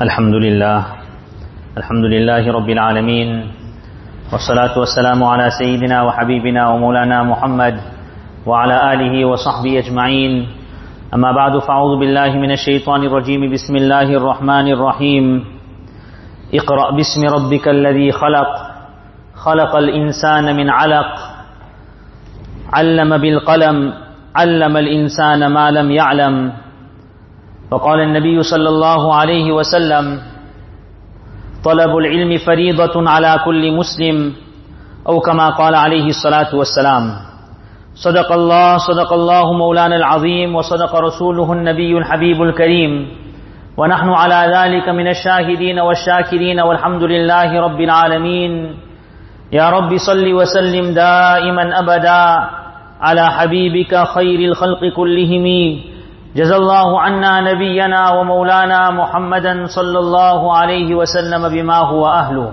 الحمد لله الحمد لله رب العالمين والصلاة والسلام على سيدنا وحبيبنا ومولانا محمد وعلى آله وصحبه أجمعين أما بعد فأعوذ بالله من الشيطان الرجيم بسم الله الرحمن الرحيم اقرأ باسم ربك الذي خلق خلق الإنسان من علق علم بالقلم علم الإنسان ما لم يعلم وقال النبي صلى الله عليه وسلم طلب العلم فريضة على كل مسلم أو كما قال عليه الصلاة والسلام. صدق الله صدق الله مولانا العظيم وصدق رسوله النبي الحبيب الكريم. ونحن على ذلك من الشاهدين والشاكرين والحمد لله رب العالمين. يا رب صل وسلم دائما أبدا على حبيبك خير الخلق كلهم. جزا الله عنا نبينا ومولانا محمدا صلى الله عليه وسلم بما هو أهله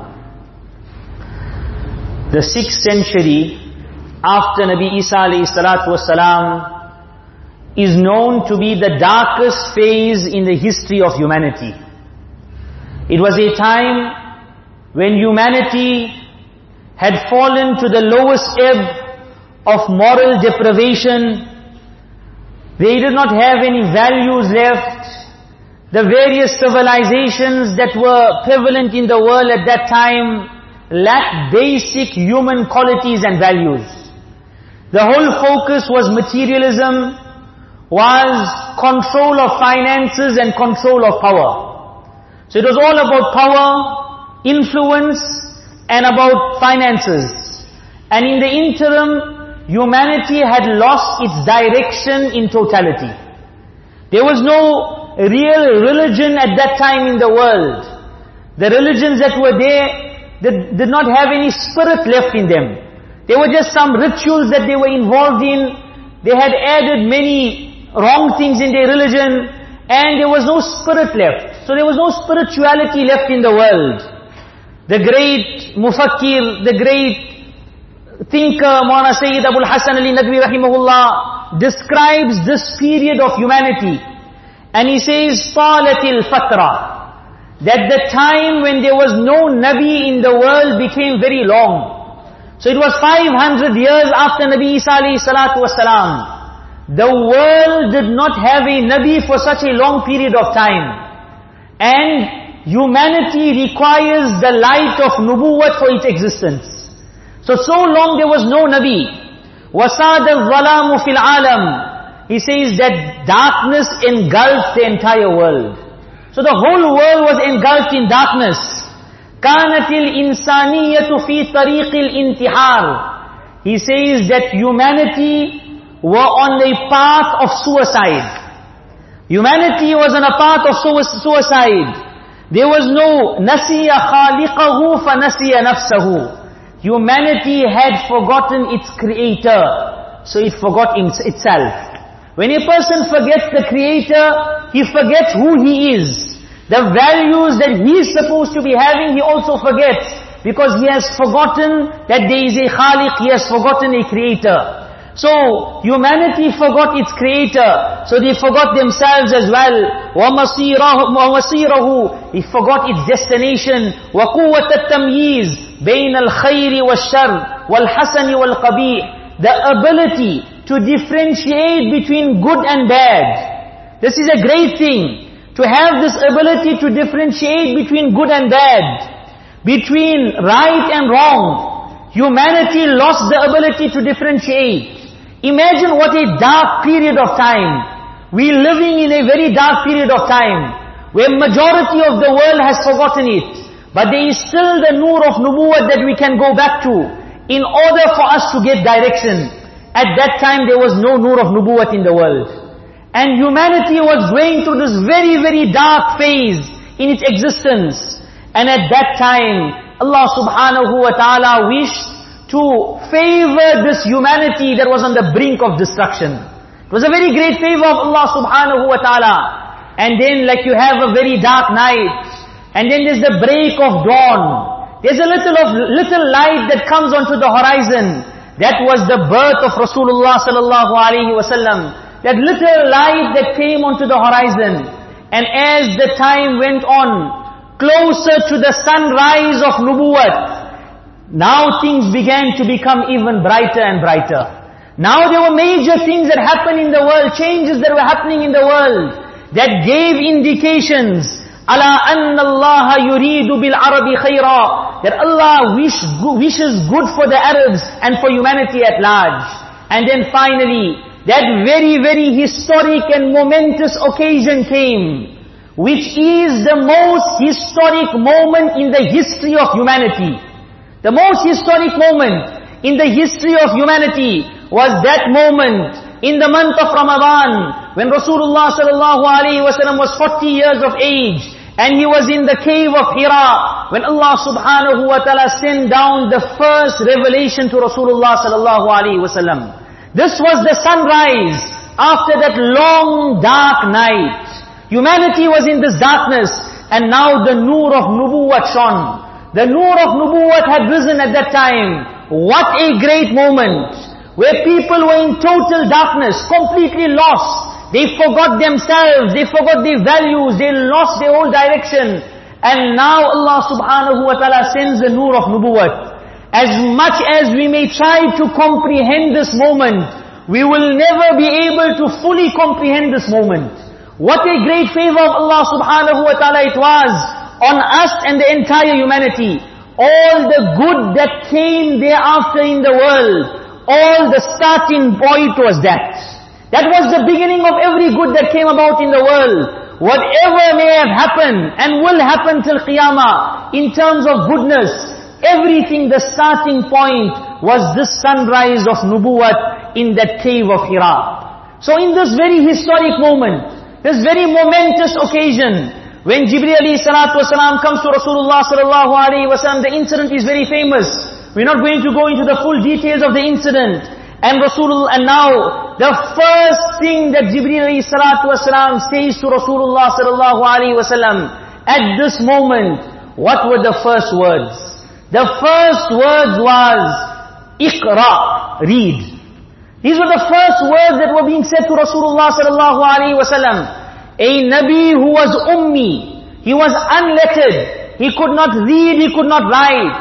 The sixth century after Nabi Isa alayhi salatu wasalam is known to be the darkest phase in the history of humanity. It was a time when humanity had fallen to the lowest ebb of moral deprivation. they did not have any values left. The various civilizations that were prevalent in the world at that time lacked basic human qualities and values. The whole focus was materialism, was control of finances and control of power. So it was all about power, influence, and about finances. And in the interim, humanity had lost its direction in totality. There was no real religion at that time in the world. The religions that were there, they did not have any spirit left in them. There were just some rituals that they were involved in. They had added many wrong things in their religion, and there was no spirit left. So there was no spirituality left in the world. The great mufakkir, the great thinker Mona Sayyid Abul Hassan Ali Nadwi rahimahullah describes this period of humanity and he says Salatil Fatra that the time when there was no Nabi in the world became very long. So it was 500 years after Nabi Isa alayhi salatu wasalam. The world did not have a Nabi for such a long period of time. And humanity requires the light of nubuwwat for its existence. So, so long there was no Nabi. وَسَادَ الظَّلَامُ فِي الْعَالَمِ He says that darkness engulfed the entire world. So the whole world was engulfed in darkness. كانت الإنسانية في طريق الانتحار He says that humanity were on a path of suicide. Humanity was on a path of suicide. There was no نسي خالقه فنسي نفسه. Humanity had forgotten its creator, so it forgot itself. When a person forgets the creator, he forgets who he is. The values that he is supposed to be having, he also forgets. Because he has forgotten that there is a Khaliq, he has forgotten a creator. So, humanity forgot its creator. So they forgot themselves as well. وَمَصِيرَهُ He forgot its destination. وَقُوَّةَ التَّمْيِيزِ بَيْنَ الْخَيْرِ وَالشَّرِّ وَالْحَسَنِ وَالْقَبِيحِ The ability to differentiate between good and bad. This is a great thing to have this ability to differentiate between good and bad, between right and wrong. Humanity lost the ability to differentiate. Imagine what a dark period of time. We're living in a very dark period of time, where majority of the world has forgotten it. But there is still the nur of nubuwwat that we can go back to, in order for us to get direction. At that time there was no nur of nubuwwat in the world. And humanity was going through this very, very dark phase in its existence. And at that time, Allah subhanahu wa ta'ala wished to favor this humanity that was on the brink of destruction. It was a very great favor of Allah subhanahu wa ta'ala. And then like you have a very dark night, and then there's the break of dawn. There's a little of little light that comes onto the horizon. That was the birth of Rasulullah sallallahu alaihi wasallam that little light that came onto the horizon. And as the time went on, closer to the sunrise of Nubuwwat, now things began to become even brighter and brighter. Now there were major things that happened in the world, changes that were happening in the world, that gave indications, ala anna Allah yuridu bil Arabi that Allah wish, wishes good for the Arabs and for humanity at large. And then finally, that very, very historic and momentous occasion came, which is the most historic moment in the history of humanity. The most historic moment in the history of humanity was that moment in the month of Ramadan when Rasulullah sallallahu alaihi wasallam was 40 years of age and he was in the cave of Hira when Allah subhanahu wa ta'ala sent down the first revelation to Rasulullah sallallahu alaihi wasallam. This was the sunrise after that long dark night. Humanity was in this darkness and now the nur of Nubuwwat shone. The nur of Nubuwwat had risen at that time. What a great moment where people were in total darkness, completely lost. They forgot themselves, they forgot their values, they lost their whole direction. And now Allah subhanahu wa ta'ala sends the nur of Nubuwwat. As much as we may try to comprehend this moment, we will never be able to fully comprehend this moment. What a great favor of Allah subhanahu wa ta'ala it was on us and the entire humanity. All the good that came thereafter in the world, all the starting point was that. That was the beginning of every good that came about in the world. Whatever may have happened and will happen till Qiyamah in terms of goodness, Everything, the starting point was this sunrise of Nubuwwat in that cave of Hira. So in this very historic moment, this very momentous occasion, when Jibreel alayhi wasalam comes to Rasulullah sallallahu alayhi wasallam, the incident is very famous. We're not going to go into the full details of the incident. And Rasulullah, and now, the first thing that Jibreel alayhi wasalam says to Rasulullah sallallahu alayhi wasallam, at this moment, what were the first words? The first words was, Iqra, read. These were the first words that were being said to Rasulullah sallallahu alaihi wasallam. A Nabi who was ummi, he was unlettered, he could not read, he could not write.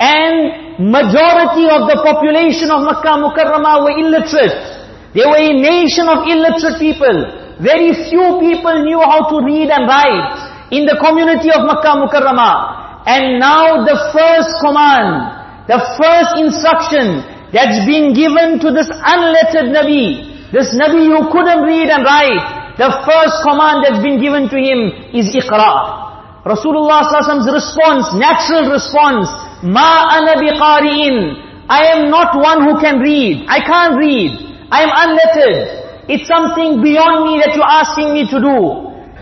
And majority of the population of Makkah Mukarramah were illiterate. They were a nation of illiterate people. Very few people knew how to read and write in the community of Makkah Mukarramah. And now the first command, the first instruction that's been given to this unlettered Nabi, this Nabi who couldn't read and write, the first command that's been given to him is Iqra. Rasulullah Rasulullah's response, natural response, Ma ana biqari'in. I am not one who can read. I can't read. I am unlettered. It's something beyond me that you're asking me to do.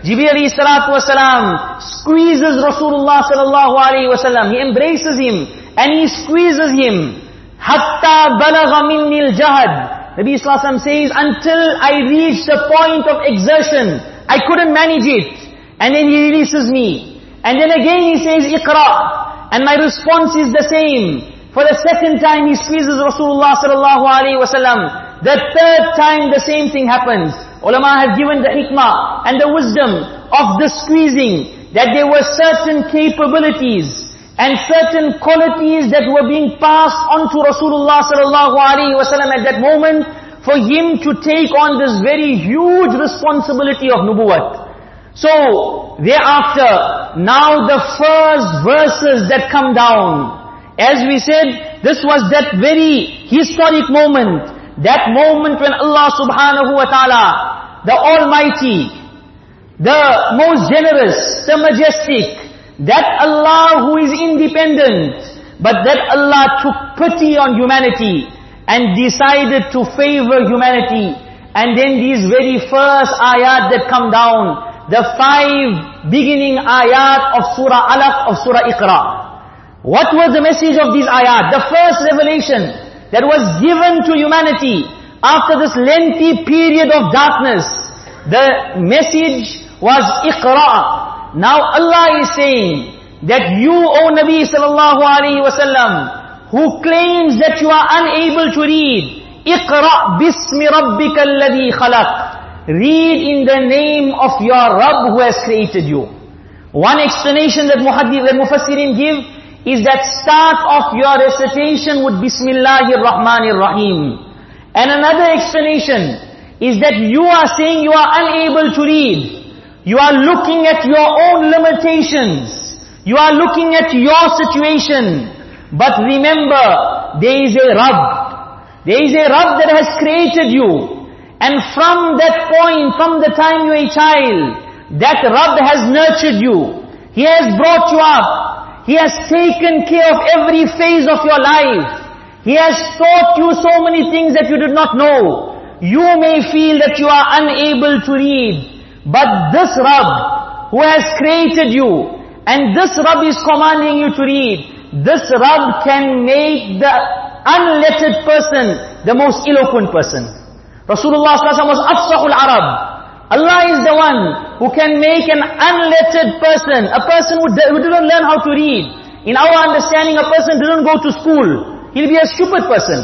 Jibreel wasalam squeezes Rasulullah sallallahu alaihi wasallam. He embraces him and he squeezes him. Hatta balagha minni al-jahad. Nabi Wasallam says, until I reach the point of exertion, I couldn't manage it. And then he releases me. And then again he says, Iqra. And my response is the same. For the second time he squeezes Rasulullah sallallahu alayhi wasallam. The third time the same thing happens. Ulama have given the hikmah and the wisdom of the squeezing, that there were certain capabilities and certain qualities that were being passed on to Rasulullah sallallahu alaihi wasallam at that moment for him to take on this very huge responsibility of nubuwwat. So, thereafter, now the first verses that come down, as we said, this was that very historic moment, that moment when Allah subhanahu wa ta'ala the Almighty, the most generous, the majestic, that Allah who is independent, but that Allah took pity on humanity and decided to favor humanity. And then these very first ayat that come down, the five beginning ayat of Surah Alaq, of Surah Iqra. What was the message of these ayat? The first revelation that was given to humanity after this lengthy period of darkness, the message was Iqra. Now Allah is saying that you, O Nabi sallallahu alaihi wasallam, who claims that you are unable to read, Iqra bismi rabbika alladhi khalaq. read in the name of your Rabb who has created you. One explanation that Muhaddith, that Mufassirin give is that start of your recitation would Bismillahir Rahmanir Rahim. And another explanation is that you are saying you are unable to read. You are looking at your own limitations. You are looking at your situation. But remember, there is a Rabb. There is a Rabb that has created you. And from that point, from the time you are a child, that Rabb has nurtured you. He has brought you up. He has taken care of every phase of your life. He has taught you so many things that you did not know. You may feel that you are unable to read. But this Rabb, who has created you, and this Rabb is commanding you to read, this Rabb can make the unlettered person the most eloquent person. Rasulullah was afsahul Arab. Allah is the one who can make an unlettered person, a person who, who didn't learn how to read. In our understanding, a person didn't go to school. He'll be a stupid person.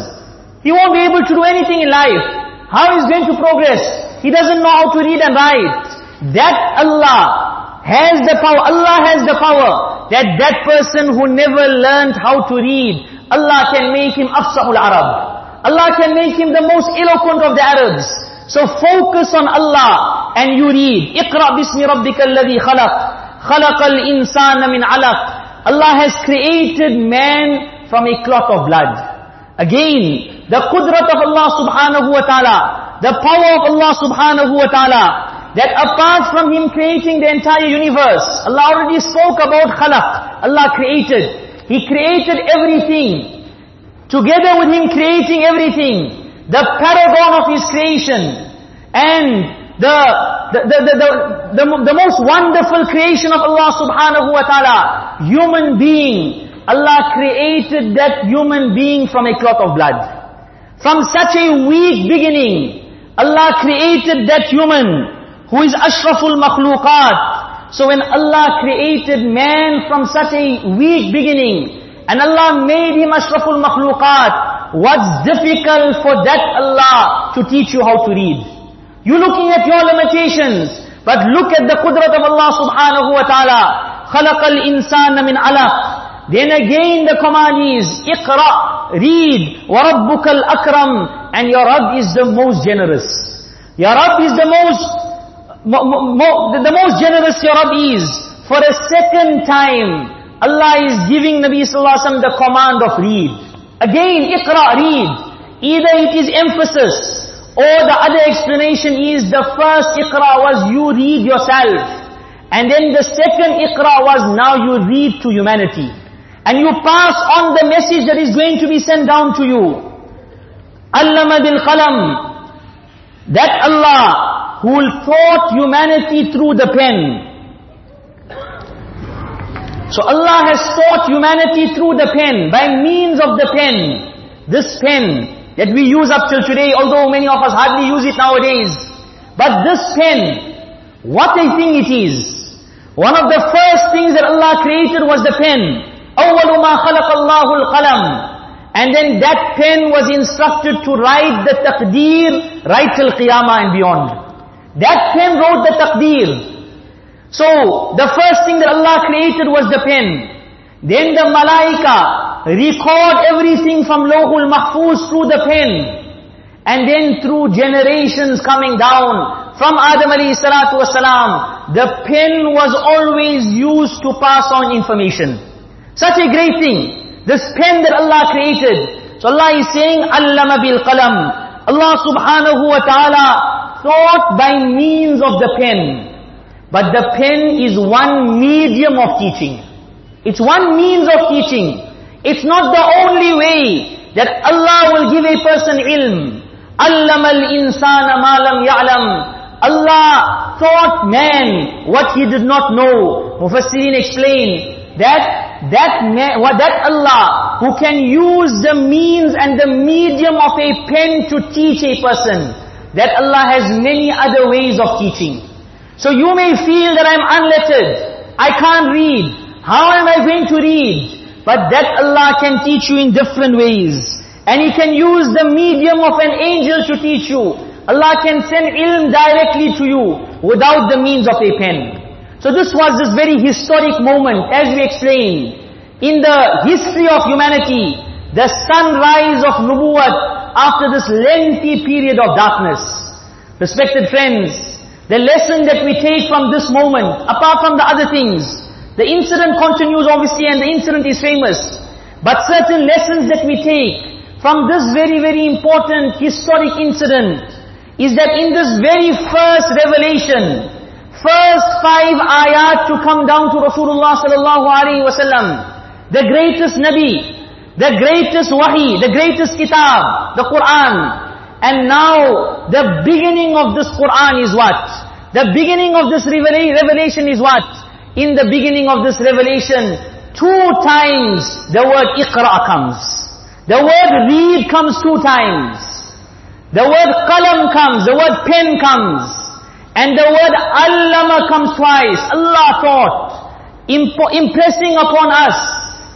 He won't be able to do anything in life. How is he going to progress? He doesn't know how to read and write. That Allah has the power, Allah has the power that that person who never learned how to read, Allah can make him afsahul Arab. Allah can make him the most eloquent of the Arabs. So focus on Allah and you read. اقرأ بسم ربك الذي خلق خلق الإنسان من علق Allah has created man from a clot of blood. Again, the qudrat of Allah subhanahu wa ta'ala, the power of Allah subhanahu wa ta'ala, that apart from Him creating the entire universe, Allah already spoke about khalaq. Allah created. He created everything. Together with Him creating everything, the paragon of His creation, and the, the, the, the, most wonderful creation of Allah subhanahu wa ta'ala, human being. Allah created that human being from a clot of blood. From such a weak beginning, Allah created that human who is ashraful makhluqat. So when Allah created man from such a weak beginning, and Allah made him ashraful makhluqat, What's difficult for that Allah to teach you how to read? You're looking at your limitations, but look at the qudrat of Allah subhanahu wa ta'ala. خَلَقَ الْإِنسَانَ مِنْ عَلَقٍ Then again the command is, اقرأ, read, وَرَبُّكَ الْأَكْرَمِ And your Rabb is the most generous. Your Rabb is the most, mo, mo, the most generous your Rabb is. For a second time, Allah is giving Nabi sallallahu alaihi wasallam the command of read. Again, iqra, read. Either it is emphasis, or the other explanation is the first iqra was you read yourself. And then the second iqra was now you read to humanity. And you pass on the message that is going to be sent down to you. Allama bil qalam. That Allah who taught humanity through the pen. So Allah has taught humanity through the pen, by means of the pen. This pen that we use up till today, although many of us hardly use it nowadays. But this pen, what a thing it is. One of the first things that Allah created was the pen. أَوَّلُ مَا خَلَقَ اللَّهُ الْقَلَمِ And then that pen was instructed to write the taqdeer right till qiyamah and beyond. That pen wrote the taqdeer. So, the first thing that Allah created was the pen. Then the malaika record everything from Lohul Mahfuz through the pen. And then through generations coming down, from Adam alayhi salatu wasalam, the pen was always used to pass on information. Such a great thing. This pen that Allah created. So Allah is saying, Allama bil qalam. Allah subhanahu wa ta'ala thought by means of the pen. But the pen is one medium of teaching. It's one means of teaching. It's not the only way that Allah will give a person ilm. Allama al-insana ma lam ya'lam. Allah taught man what he did not know. Mufassirin explain that that that Allah who can use the means and the medium of a pen to teach a person. That Allah has many other ways of teaching. So you may feel that I'm unlettered. I can't read. How am I going to read? But that Allah can teach you in different ways. And He can use the medium of an angel to teach you. Allah can send ilm directly to you without the means of a pen. So this was this very historic moment, as we explained, in the history of humanity, the sunrise of nubuwwat after this lengthy period of darkness. Respected friends, the lesson that we take from this moment, apart from the other things, the incident continues obviously and the incident is famous, but certain lessons that we take from this very, very important historic incident is that in this very first revelation, first five ayat to come down to Rasulullah sallallahu alaihi wasallam, the greatest Nabi, the greatest wahi, the greatest kitab, the Quran. And now the beginning of this Quran is what? The beginning of this revelation is what? In the beginning of this revelation, two times the word Iqra comes. The word read comes two times. The word qalam comes, the word pen comes. And the word allama comes twice. Allah taught, impressing upon us,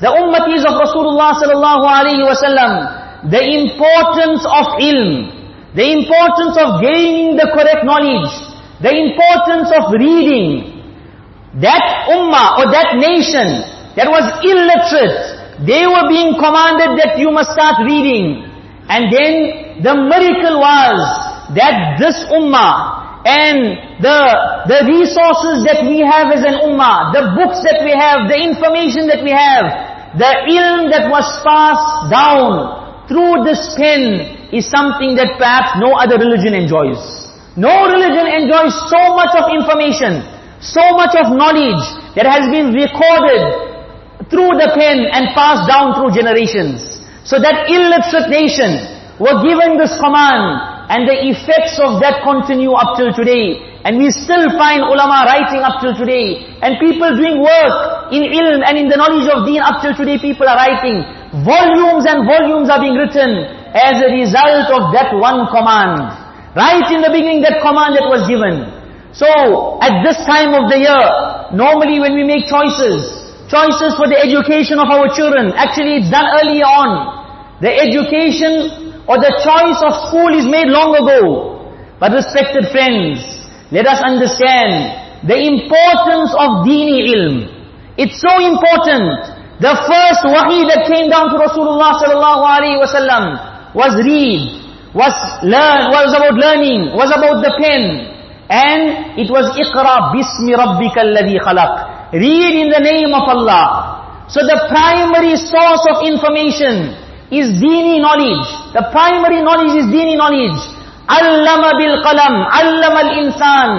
the ummatis of Rasulullah sallallahu alaihi wasallam, the importance of ilm, the importance of gaining the correct knowledge, the importance of reading. That ummah or that nation that was illiterate, they were being commanded that you must start reading. And then the miracle was that this ummah and the, the resources that we have as an ummah, the books that we have, the information that we have, the ilm that was passed down through this pen is something that perhaps no other religion enjoys. No religion enjoys so much of information, so much of knowledge that has been recorded through the pen and passed down through generations. So that illiterate nation were given this command and the effects of that continue up till today. And we still find ulama writing up till today. And people doing work in ilm and in the knowledge of deen up till today people are writing. Volumes and volumes are being written as a result of that one command. Right in the beginning that command that was given. So, at this time of the year, normally when we make choices, choices for the education of our children. Actually, it's done earlier on. The education or the choice of school is made long ago. But respected friends, let us understand the importance of dini ilm. It's so important. The first wahi that came down to Rasulullah sallallahu alaihi wasallam was read, was learn, was about learning, was about the pen. And it was Iqra bismi rabbika alladhi khalaq. Read in the name of Allah. So the primary source of information is dini knowledge. The primary knowledge is dini knowledge. Allama bil qalam, allama al insan.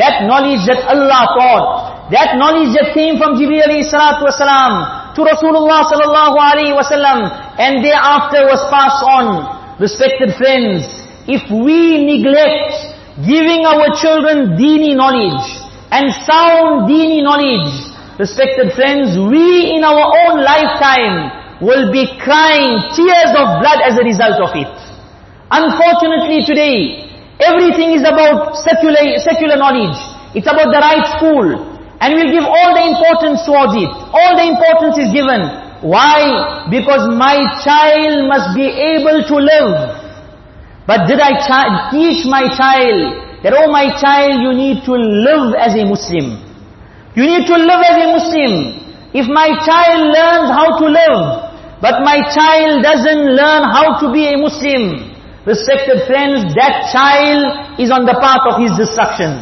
That knowledge that Allah taught, that knowledge that came from Jibreel alayhi salatu wasalam to Rasulullah sallallahu alayhi wasallam and thereafter was passed on. Respected friends, if we neglect giving our children dini knowledge, and sound dini knowledge, respected friends, we in our own lifetime will be crying tears of blood as a result of it. Unfortunately today, everything is about secular, secular knowledge. It's about the right school. And we'll give all the importance towards it. All the importance is given. Why? Because my child must be able to live. But did I teach my child that, oh my child, you need to live as a Muslim. You need to live as a Muslim. If my child learns how to live, but my child doesn't learn how to be a Muslim, respected friends, that child is on the path of his destruction.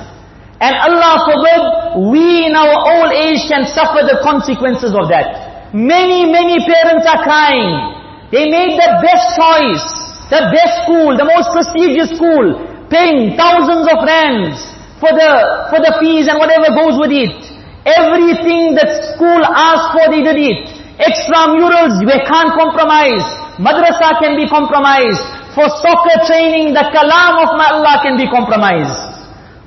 And Allah forbid, we in our old age can suffer the consequences of that. Many, many parents are crying. They made the best choice, the best school, the most prestigious school paying thousands of rands for the, for the fees and whatever goes with it. Everything that school asked for, they did it. Extramurals, we can't compromise. Madrasa can be compromised. For soccer training, the kalam of Allah can be compromised.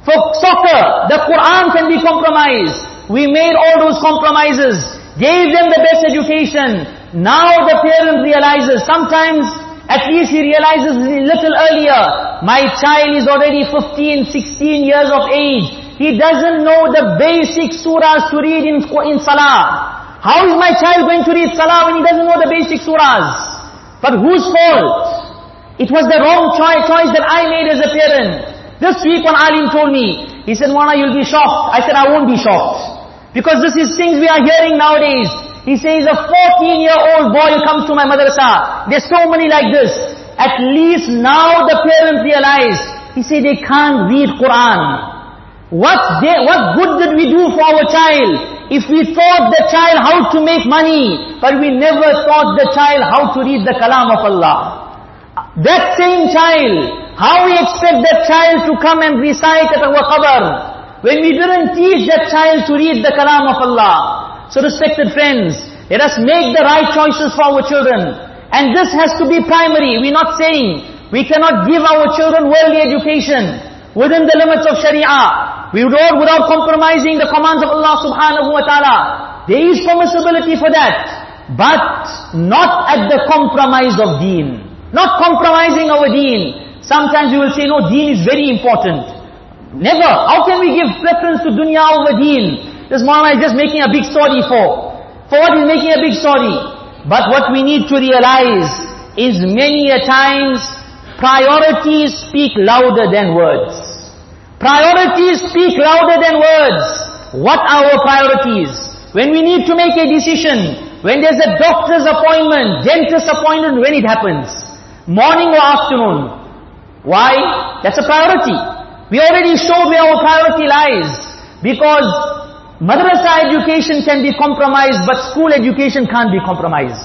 For soccer, the Quran can be compromised. We made all those compromises. Gave them the best education. Now the parent realizes sometimes at least he realizes a little earlier, my child is already 15, 16 years of age. He doesn't know the basic surahs to read in, in salah. How is my child going to read salah when he doesn't know the basic surahs? But whose fault? It was the wrong choice, choice that I made as a parent. This week when alim told me, he said, Mwana, you'll be shocked. I said, I won't be shocked. Because this is things we are hearing nowadays. He says, a 14-year-old boy comes to my madrasa. There's so many like this. At least now the parents realize. He said, they can't read Quran. What, they, what good did we do for our child? If we taught the child how to make money, but we never taught the child how to read the kalam of Allah. That same child, how we expect that child to come and recite at our qabr, when we didn't teach that child to read the kalam of Allah. So respected friends, let us make the right choices for our children. And this has to be primary. We're not saying we cannot give our children worldly education within the limits of Sharia. We do without compromising the commands of Allah subhanahu wa ta'ala. There is permissibility for that. But not at the compromise of deen. Not compromising our deen. Sometimes we will say, no, deen is very important. Never. How can we give preference to dunya over deen? This Mawlana is just making a big story for. For what is making a big story? But what we need to realize is many a times priorities speak louder than words. Priorities speak louder than words. What are our priorities? When we need to make a decision, when there's a doctor's appointment, dentist appointment, when it happens. Morning or afternoon? Why? That's a priority. We already showed where our priority lies. Because madrasa education can be compromised, but school education can't be compromised.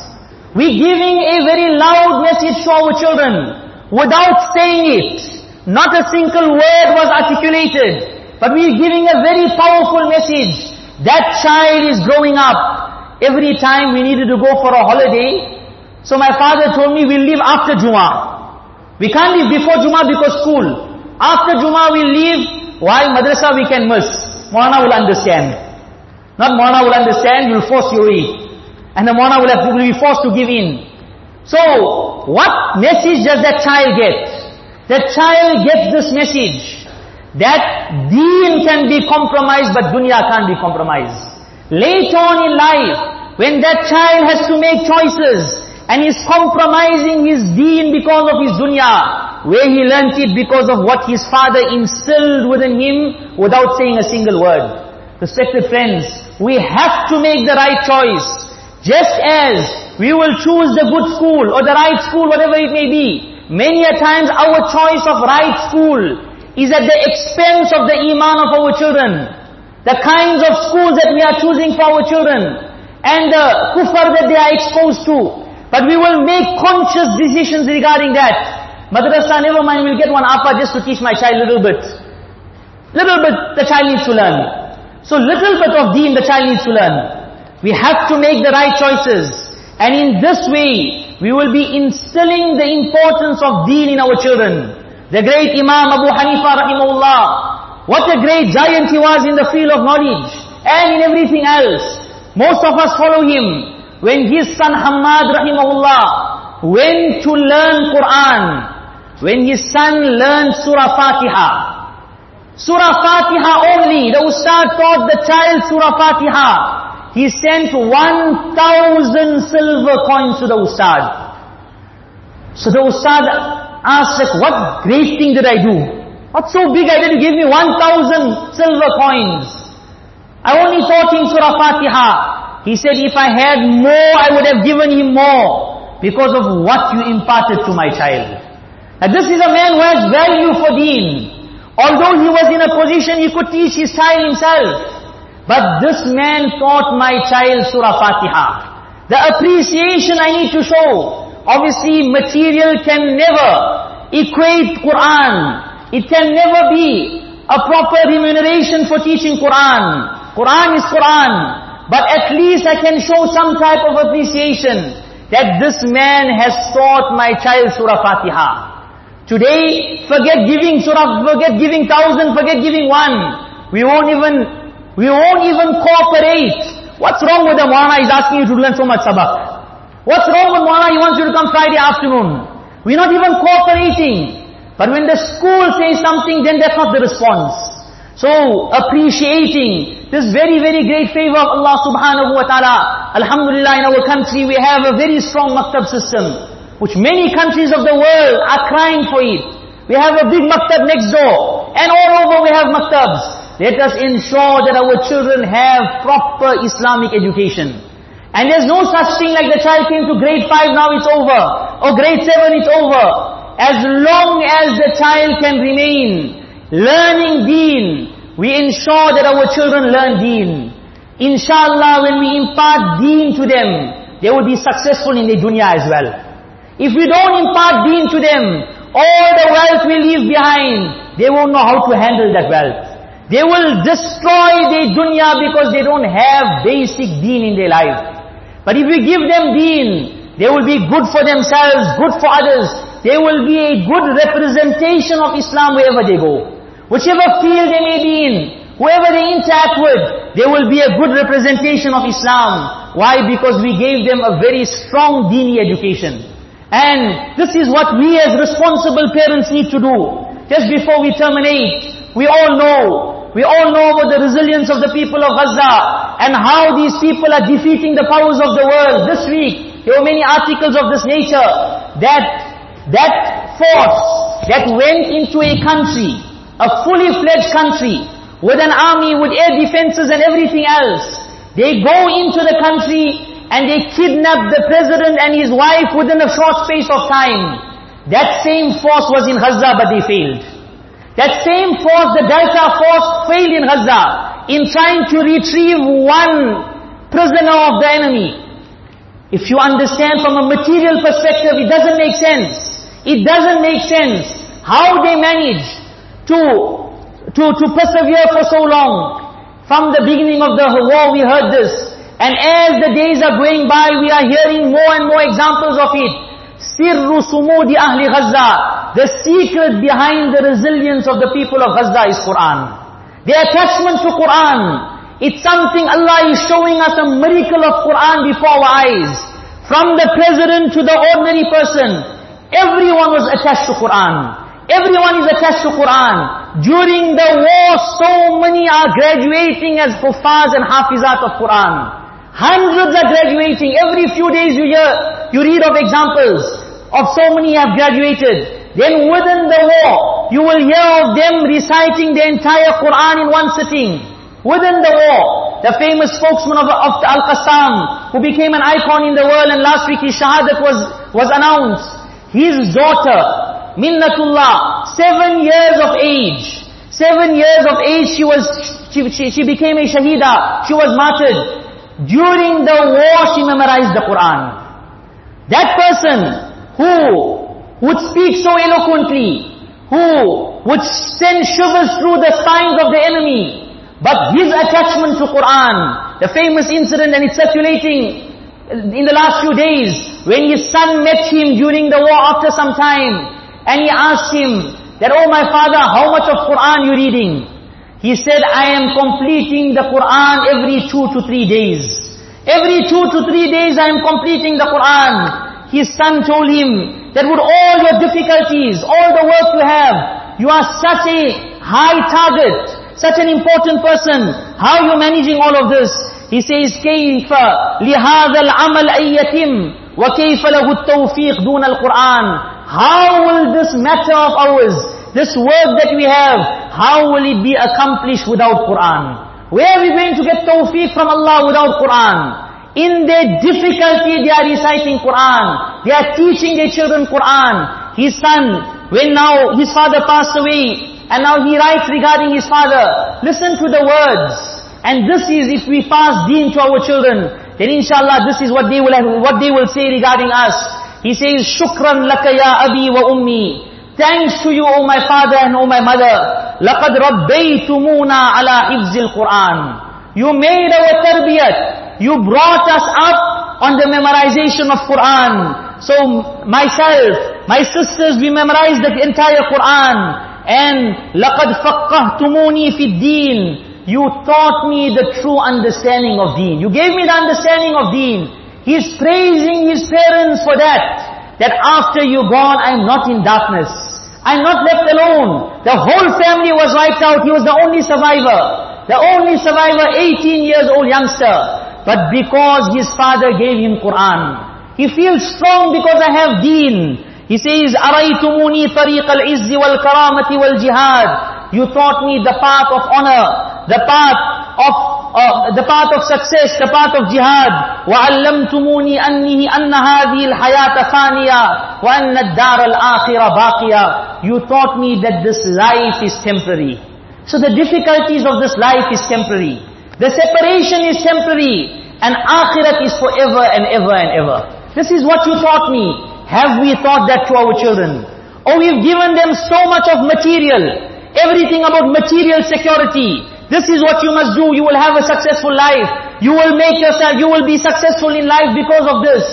We're giving a very loud message to our children, without saying it. Not a single word was articulated, but we're giving a very powerful message. That child is growing up. Every time we needed to go for a holiday, so my father told me we'll leave after Juma. We can't leave before Juma because school. After Juma we'll leave, while madrasa we can miss. Mwana will understand. Not Mwana will understand, you'll force your way. And the Mwana will, have, will be forced to give in. So, what message does that child get? The child gets this message. That deen can be compromised, but dunya can't be compromised. Later on in life, when that child has to make choices, and is compromising his deen because of his dunya, where he learnt it because of what his father instilled within him without saying a single word. Respected friends, we have to make the right choice. Just as we will choose the good school or the right school, whatever it may be. Many a times our choice of right school is at the expense of the iman of our children. The kinds of schools that we are choosing for our children and the kufr that they are exposed to. But we will make conscious decisions regarding that. Madrasa, never mind, we'll get one apa just to teach my child a little bit. Little bit the child needs to learn. So little bit of deen the child needs to learn. We have to make the right choices. And in this way, we will be instilling the importance of deen in our children. The great Imam Abu Hanifa rahimahullah, what a great giant he was in the field of knowledge and in everything else. Most of us follow him when his son Hammad rahimahullah went to learn Quran, when his son learned Surah Fatiha, Surah Fatiha only, the Ustad taught the child Surah Fatiha, he sent 1,000 silver coins to the Ustad. So the Ustad asked, like, what great thing did I do? What so big I did you give me 1,000 silver coins? I only taught him Surah Fatiha. He said, if I had more, I would have given him more because of what you imparted to my child. Now this is a man who has value for deen. Although he was in a position he could teach his child himself. But this man taught my child Surah Fatiha. The appreciation I need to show. Obviously material can never equate Quran. It can never be a proper remuneration for teaching Quran. Quran is Quran. But at least I can show some type of appreciation that this man has taught my child Surah Fatiha. Today, forget giving Surah, forget giving thousand, forget giving one. We won't even, we won't even cooperate. What's wrong with the Maulana? He's asking you to learn so much sabak. What's wrong with Maulana? He wants you to come Friday afternoon. We're not even cooperating. But when the school says something, then that's not the response. So, appreciating this very, very great favor of Allah subhanahu wa ta'ala. Alhamdulillah, in our country we have a very strong maktab system. which many countries of the world are crying for it. We have a big maktab next door, and all over we have maktabs. Let us ensure that our children have proper Islamic education. And there's no such thing like the child came to grade 5, now it's over. Or grade 7, it's over. As long as the child can remain learning deen, we ensure that our children learn deen. Inshallah, when we impart deen to them, they will be successful in the dunya as well. If we don't impart deen to them, all the wealth we leave behind, they won't know how to handle that wealth. They will destroy their dunya because they don't have basic deen in their life. But if we give them deen, they will be good for themselves, good for others. They will be a good representation of Islam wherever they go. Whichever field they may be in, whoever they interact with, they will be a good representation of Islam. Why? Because we gave them a very strong dini education. And this is what we as responsible parents need to do. Just before we terminate, we all know, we all know about the resilience of the people of Gaza and how these people are defeating the powers of the world. This week, there were many articles of this nature that, that force that went into a country a fully fledged country with an army, with air defenses and everything else. They go into the country and they kidnap the president and his wife within a short space of time. That same force was in Gaza but they failed. That same force, the Delta force failed in Gaza in trying to retrieve one prisoner of the enemy. If you understand from a material perspective, it doesn't make sense. It doesn't make sense how they managed to, to, to persevere for so long. From the beginning of the war we heard this. And as the days are going by, we are hearing more and more examples of it. Sirru sumudi ahli Gaza. The secret behind the resilience of the people of Gaza is Quran. Their attachment to Quran. It's something Allah is showing us a miracle of Quran before our eyes. From the president to the ordinary person, everyone was attached to Quran. Everyone is attached to Quran. During the war, so many are graduating as Hufaz and Hafizat of Quran. Hundreds are graduating. Every few days you hear, you read of examples of so many have graduated. Then within the war, you will hear of them reciting the entire Quran in one sitting. Within the war, the famous spokesman of, of Al-Qassam, who became an icon in the world and last week his shahadat was, was announced. His daughter, Minnatullah, seven years of age. Seven years of age she was, she, she, she became a shahida. She was martyred. During the war she memorized the Quran. That person who would speak so eloquently, who would send shivers through the spines of the enemy, but his attachment to Quran, the famous incident and it's circulating in the last few days, when his son met him during the war after some time, and he asked him that, oh my father, how much of Quran you reading? He said, I am completing the Quran every two to three days. Every two to three days I am completing the Quran. His son told him that with all your difficulties, all the work you have, you are such a high target, such an important person. How are you managing all of this? He says, كيف لهذا العمل أن يتم وكيف له التوفيق دون القرآن how will this matter of ours, this work that we have, how will it be accomplished without Quran? Where are we going to get tawfiq from Allah without Quran? In their difficulty, they are reciting Quran. They are teaching their children Quran. His son, when now his father passed away, and now he writes regarding his father, listen to the words. And this is if we pass deen to our children, then inshallah this is what they will have, what they will say regarding us. He says, Shukran laka ya abi wa ummi. Thanks to you, O my father and O my mother. لَقَدْ رَبَّيْتُمُونَا عَلَى حِفْزِ الْقُرْآنِ You made our tarbiyat. You brought us up on the memorization of Quran. So myself, my sisters, we memorized the entire Quran. And لَقَدْ فَقَّهْتُمُونِي فِي الدِّينِ You taught me the true understanding of deen. You gave me the understanding of deen. He's praising his parents for that. That after you gone, I'm not in darkness. I'm not left alone. The whole family was wiped out. He was the only survivor. The only survivor, 18 years old youngster. But because his father gave him Quran, He feels strong because I have deen. He says, أَرَيْتُمُونِي طَرِيقَ الْعِزِّ وَالْكَرَامَةِ وَالْجِهَادِ You taught me the path of honor, the path of uh, the path of success, the path of jihad. وَعَلَّمْتُمُونِي أَنِّهِ أَنَّ هَذِهِ الْحَيَاةَ ثَانِيَةً وَأَنَّ الدَّارَ الْآخِرَ بَاقِيَةً You taught me that this life is temporary. So the difficulties of this life is temporary. The separation is temporary. And akhirat is forever and ever and ever. This is what you taught me. Have we taught that to our children? Or we've given them so much of material. Everything about material security. This is what you must do. You will have a successful life. You will make yourself, you will be successful in life because of this.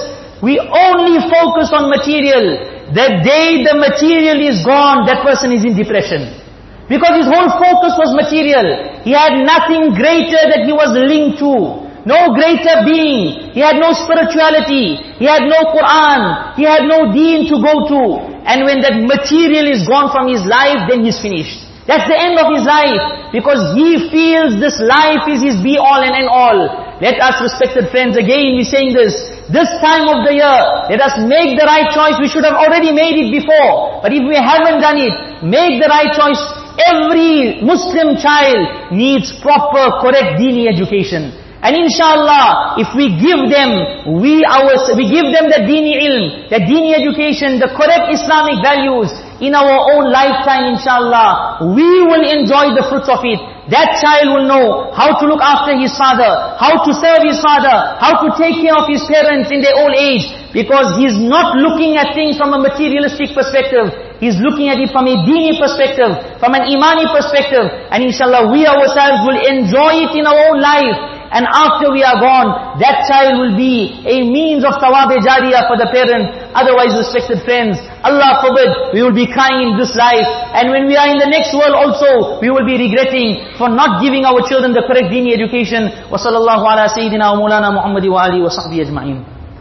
We only focus on material. The day the material is gone, that person is in depression. Because his whole focus was material. He had nothing greater that he was linked to no greater being. He had no spirituality. He had no Quran. He had no deen to go to. And when that material is gone from his life, then he's finished. That's the end of his life. Because he feels this life is his be-all and end-all. Let us, respected friends, again be saying this. This time of the year, let us make the right choice. We should have already made it before. But if we haven't done it, make the right choice. Every Muslim child needs proper, correct dini education. And inshallah, if we give them, we our, we give them the dini ilm, the dini education, the correct Islamic values in our own lifetime inshallah, we will enjoy the fruits of it. That child will know how to look after his father, how to serve his father, how to take care of his parents in their old age, because he's not looking at things from a materialistic perspective. He's looking at it from a dini perspective, from an imani perspective. And inshallah, we ourselves will enjoy it in our own life. And after we are gone, that child will be a means of tawab jariyah for the parent. Otherwise, respected friends, Allah forbid, we will be crying in this life. And when we are in the next world also, we will be regretting for not giving our children the correct dini education. Wa sallallahu ala sayyidina wa mulana Muhammadi wa alihi wa sahbihi ajma'in.